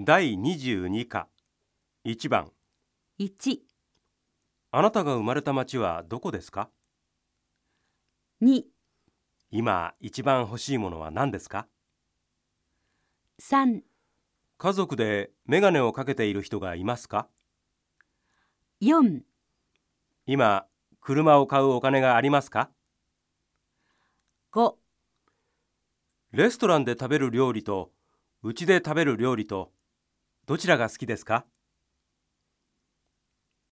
第22課。1番。1、あなたが生まれた町はどこですか？2、今一番欲しいものは何ですか？3、家族でメガネをかけている人がいますか？4、今車を買うお金がありますか？5、レストランで食べる料理とうちで食べる料理とどちらが好きですか？